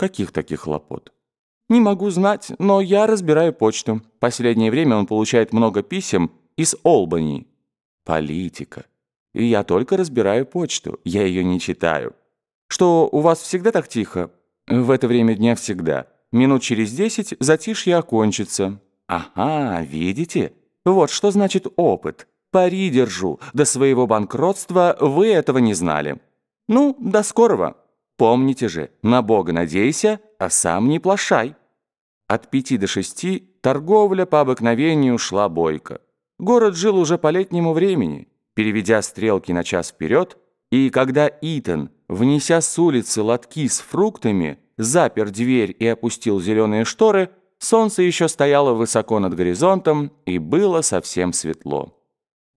Каких таких хлопот? Не могу знать, но я разбираю почту. Последнее время он получает много писем из Олбани. Политика. И я только разбираю почту, я ее не читаю. Что, у вас всегда так тихо? В это время дня всегда. Минут через десять затишье окончится. Ага, видите? Вот что значит опыт. Пари держу. До своего банкротства вы этого не знали. Ну, до скорого. Помните же, на Бога надейся, а сам не плашай. От пяти до шести торговля по обыкновению шла бойко. Город жил уже по летнему времени, переведя стрелки на час вперед, и когда Итан, внеся с улицы лотки с фруктами, запер дверь и опустил зеленые шторы, солнце еще стояло высоко над горизонтом и было совсем светло.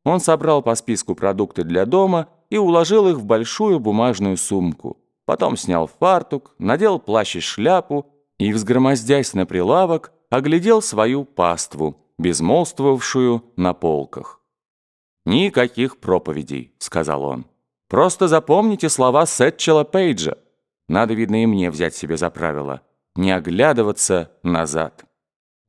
Он собрал по списку продукты для дома и уложил их в большую бумажную сумку. Потом снял фартук, надел плащ и шляпу и, взгромоздясь на прилавок, оглядел свою паству, безмолвствовавшую на полках. «Никаких проповедей», — сказал он. «Просто запомните слова Сетчела Пейджа. Надо, видно, и мне взять себе за правило. Не оглядываться назад».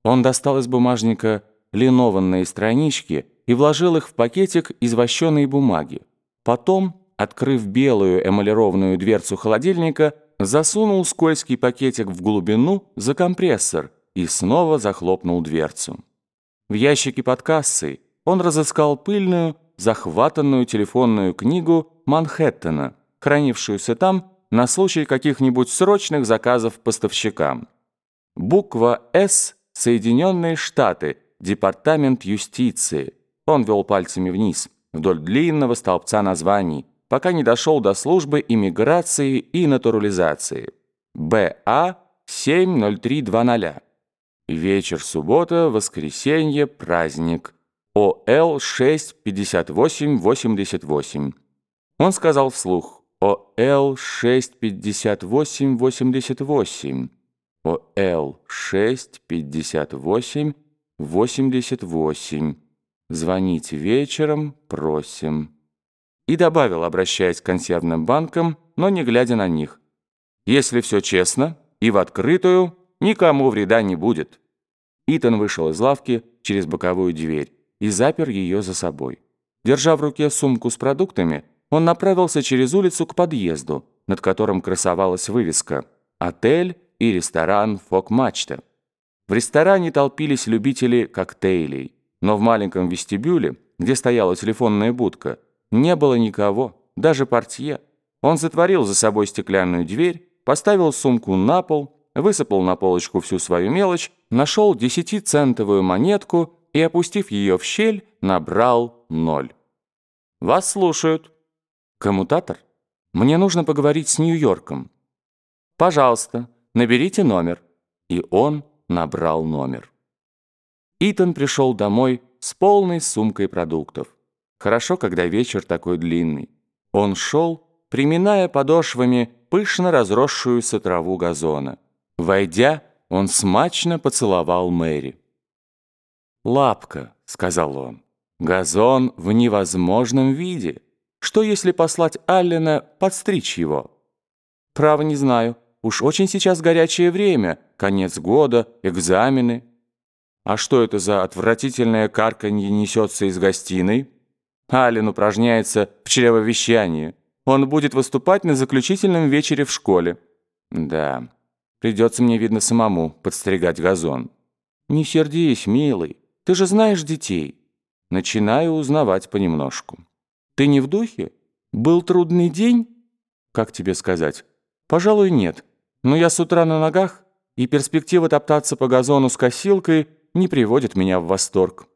Он достал из бумажника линованные странички и вложил их в пакетик из вощеной бумаги. Потом, открыв белую эмалированную дверцу холодильника, засунул скользкий пакетик в глубину за компрессор и снова захлопнул дверцу. В ящике под кассой он разыскал пыльную, захватанную телефонную книгу Манхэттена, хранившуюся там на случай каких-нибудь срочных заказов поставщикам. Буква «С» — Соединенные Штаты, Департамент юстиции. Он вел пальцами вниз, вдоль длинного столбца названий, пока не дошел до службы иммиграции и натурализации. БА 70320. Вечер, суббота, воскресенье, праздник. ОЛ 65888. Он сказал вслух ОЛ 65888. ОЛ 65888. Звонить вечером просим. И добавил, обращаясь к консервным банкам, но не глядя на них. Если все честно и в открытую, никому вреда не будет. Итан вышел из лавки через боковую дверь и запер ее за собой. Держа в руке сумку с продуктами, он направился через улицу к подъезду, над которым красовалась вывеска «Отель и ресторан Фок-Мачта». В ресторане толпились любители коктейлей, но в маленьком вестибюле, где стояла телефонная будка, не было никого, даже портье. Он затворил за собой стеклянную дверь, поставил сумку на пол, высыпал на полочку всю свою мелочь, нашел десятицентовую монетку и, опустив ее в щель, набрал ноль. «Вас слушают». «Коммутатор? Мне нужно поговорить с Нью-Йорком». «Пожалуйста, наберите номер». И он набрал номер. Итан пришел домой с полной сумкой продуктов. Хорошо, когда вечер такой длинный. Он шел, приминая подошвами пышно разросшуюся траву газона. Войдя, он смачно поцеловал Мэри. «Лапка», — сказал он, — «газон в невозможном виде. Что, если послать Аллена подстричь его?» «Право не знаю. Уж очень сейчас горячее время, конец года, экзамены». «А что это за отвратительное карканье несется из гостиной?» Аллен упражняется в чревовещании. Он будет выступать на заключительном вечере в школе. Да, придется мне, видно, самому подстригать газон. Не сердись, милый, ты же знаешь детей. Начинаю узнавать понемножку. Ты не в духе? Был трудный день? Как тебе сказать? Пожалуй, нет. Но я с утра на ногах, и перспектива топтаться по газону с косилкой не приводит меня в восторг.